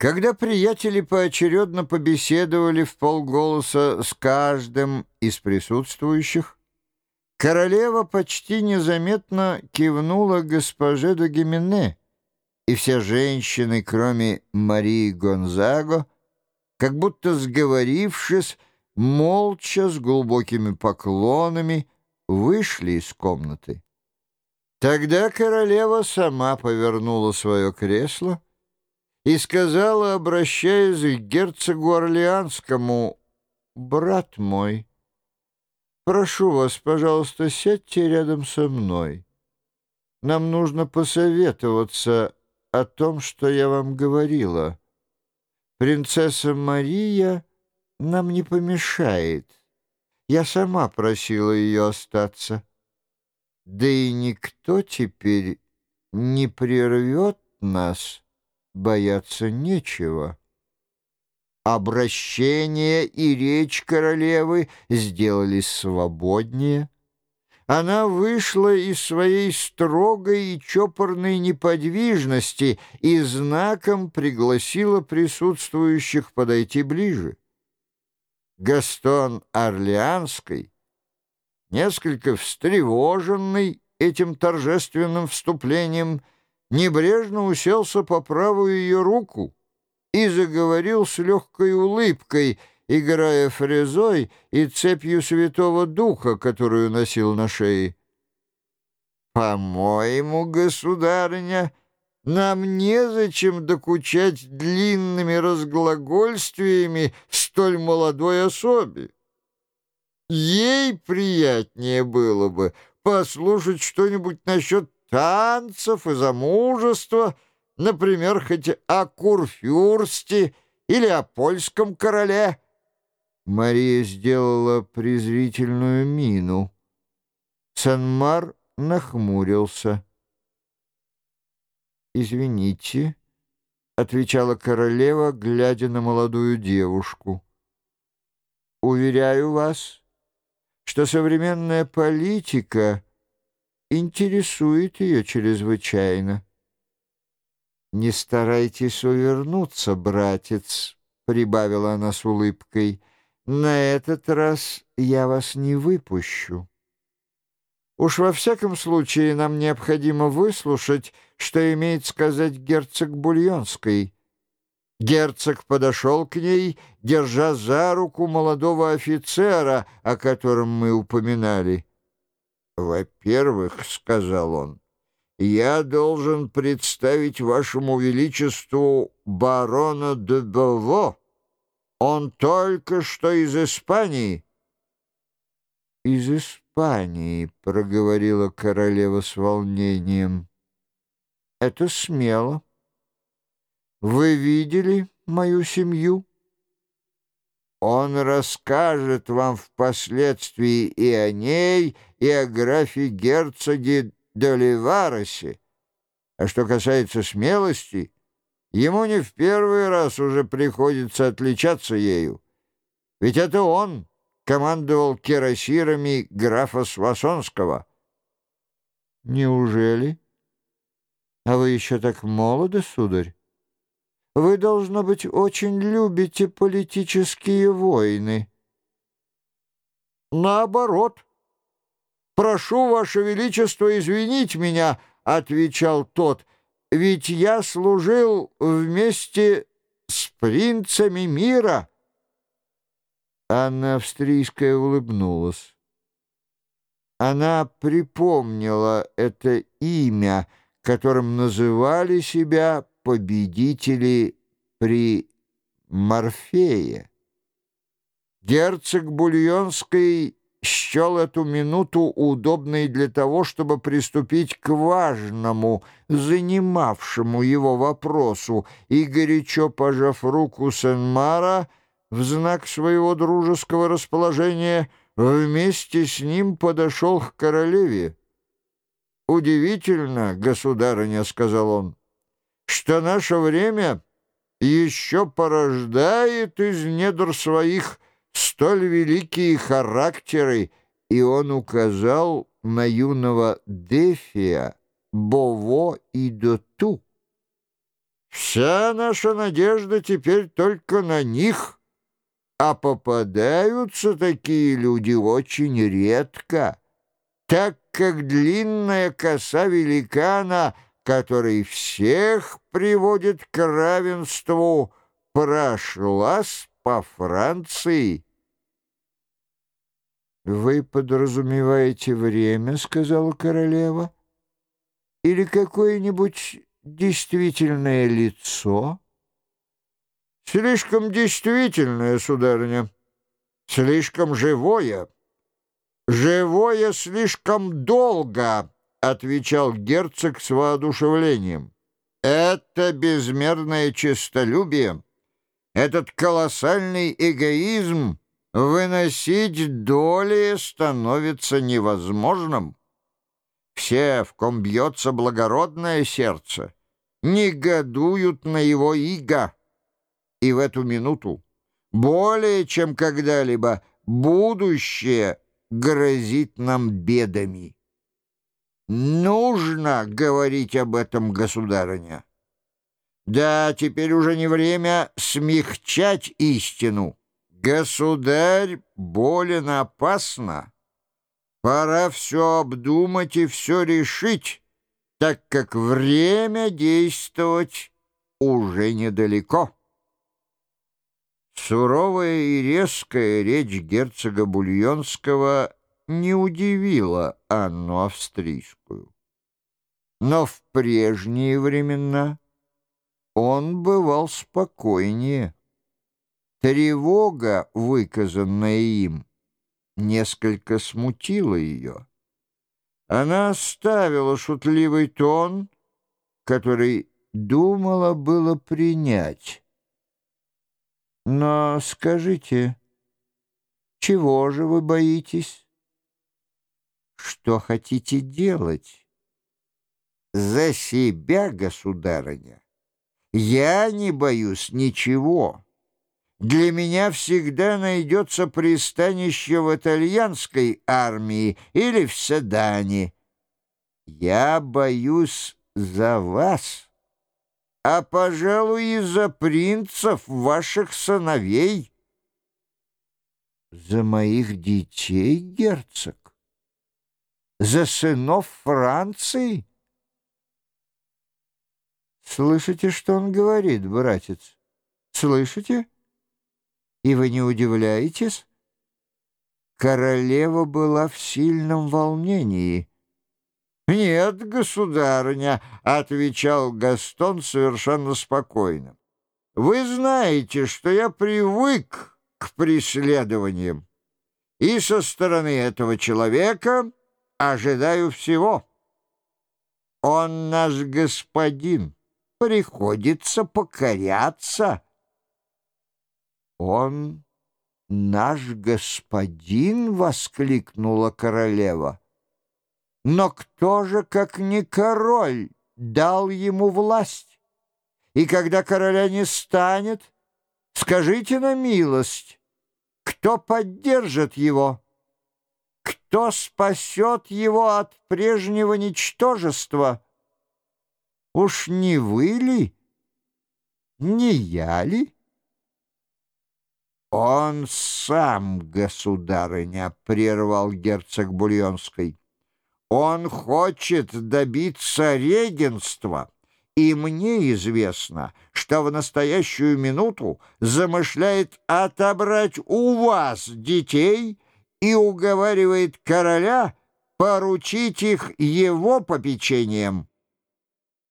Когда приятели поочередно побеседовали в полголоса с каждым из присутствующих, королева почти незаметно кивнула госпоже де и все женщины, кроме Марии Гонзаго, как будто сговорившись, молча с глубокими поклонами вышли из комнаты. Тогда королева сама повернула свое кресло, и сказала, обращаясь к герцогу Орлеанскому, «Брат мой, прошу вас, пожалуйста, сядьте рядом со мной. Нам нужно посоветоваться о том, что я вам говорила. Принцесса Мария нам не помешает. Я сама просила ее остаться. Да и никто теперь не прервет нас» бояться нечего. Обращение и речь королевы сделались свободнее. Она вышла из своей строгой и чопорной неподвижности и знаком пригласила присутствующих подойти ближе. Гастон Орлеанский, несколько встревоженный этим торжественным вступлением, небрежно уселся по правую ее руку и заговорил с легкой улыбкой, играя фрезой и цепью Святого Духа, которую носил на шее. «По-моему, государыня, нам незачем докучать длинными разглагольствиями столь молодой особе. Ей приятнее было бы послушать что-нибудь насчет танцев и замужества, например, хоть о Курфюрсте или о польском короле. Мария сделала презрительную мину. Санмар нахмурился. «Извините», — отвечала королева, глядя на молодую девушку. «Уверяю вас, что современная политика — интересует ее чрезвычайно. «Не старайтесь увернуться, братец», — прибавила она с улыбкой. «На этот раз я вас не выпущу. Уж во всяком случае нам необходимо выслушать, что имеет сказать герцог Бульонский». Герцог подошел к ней, держа за руку молодого офицера, о котором мы упоминали. «Во-первых, — сказал он, — я должен представить вашему величеству барона де Бово. Он только что из Испании». «Из Испании», — проговорила королева с волнением. «Это смело. Вы видели мою семью?» Он расскажет вам впоследствии и о ней, и о графе герцоге Доливаросе. А что касается смелости, ему не в первый раз уже приходится отличаться ею. Ведь это он командовал кирасирами графа Свасонского. Неужели? А вы еще так молоды, сударь? Вы, должно быть, очень любите политические войны. Наоборот. Прошу, Ваше Величество, извинить меня, — отвечал тот, — ведь я служил вместе с принцами мира. Анна Австрийская улыбнулась. Она припомнила это имя, которым называли себя победители при Морфее. Герцог Бульонский счел эту минуту удобной для того, чтобы приступить к важному, занимавшему его вопросу, и, горячо пожав руку Сен-Мара, в знак своего дружеского расположения, вместе с ним подошел к королеве. «Удивительно, государыня», — сказал он, — что наше время еще порождает из недр своих столь великие характеры, и он указал на юного Дефия, Бово и Доту. Вся наша надежда теперь только на них, а попадаются такие люди очень редко, так как длинная коса великана, который всех приводит к равенству, прошлась по Франции. «Вы подразумеваете время, — сказала королева, — или какое-нибудь действительное лицо?» «Слишком действительное, сударыня, слишком живое. Живое слишком долго», — отвечал герцог с воодушевлением. «Это безмерное честолюбие, этот колоссальный эгоизм — выносить доли становится невозможным. Все, в ком бьется благородное сердце, негодуют на его иго. И в эту минуту, более чем когда-либо, будущее грозит нам бедами. Нужно говорить об этом, государыня. Да, теперь уже не время смягчать истину. «Государь болен опасно. Пора все обдумать и все решить, так как время действовать уже недалеко». Суровая и резкая речь герцога Бульонского не удивила Анну Австрийскую. Но в прежние времена он бывал спокойнее. Тревога, выказанная им, несколько смутила ее. Она оставила шутливый тон, который думала было принять. «Но скажите, чего же вы боитесь? Что хотите делать?» «За себя, государыня, я не боюсь ничего». Для меня всегда найдется пристанище в итальянской армии или в Седане. Я боюсь за вас, а, пожалуй, и за принцев ваших сыновей. За моих детей, герцог? За сынов Франции? Слышите, что он говорит, братец? Слышите? И вы не удивляетесь? Королева была в сильном волнении. «Нет, государыня», — отвечал Гастон совершенно спокойно. «Вы знаете, что я привык к преследованиям, и со стороны этого человека ожидаю всего. Он наш господин, приходится покоряться». «Он наш господин!» — воскликнула королева. «Но кто же, как не король, дал ему власть? И когда короля не станет, скажите на милость, кто поддержит его?» Кто спасет его от прежнего ничтожества? Уж не вы ли? Не я ли? «Он сам, государыня», — прервал герцог Бульонской. «Он хочет добиться регенства, и мне известно, что в настоящую минуту замышляет отобрать у вас детей и уговаривает короля поручить их его попечением».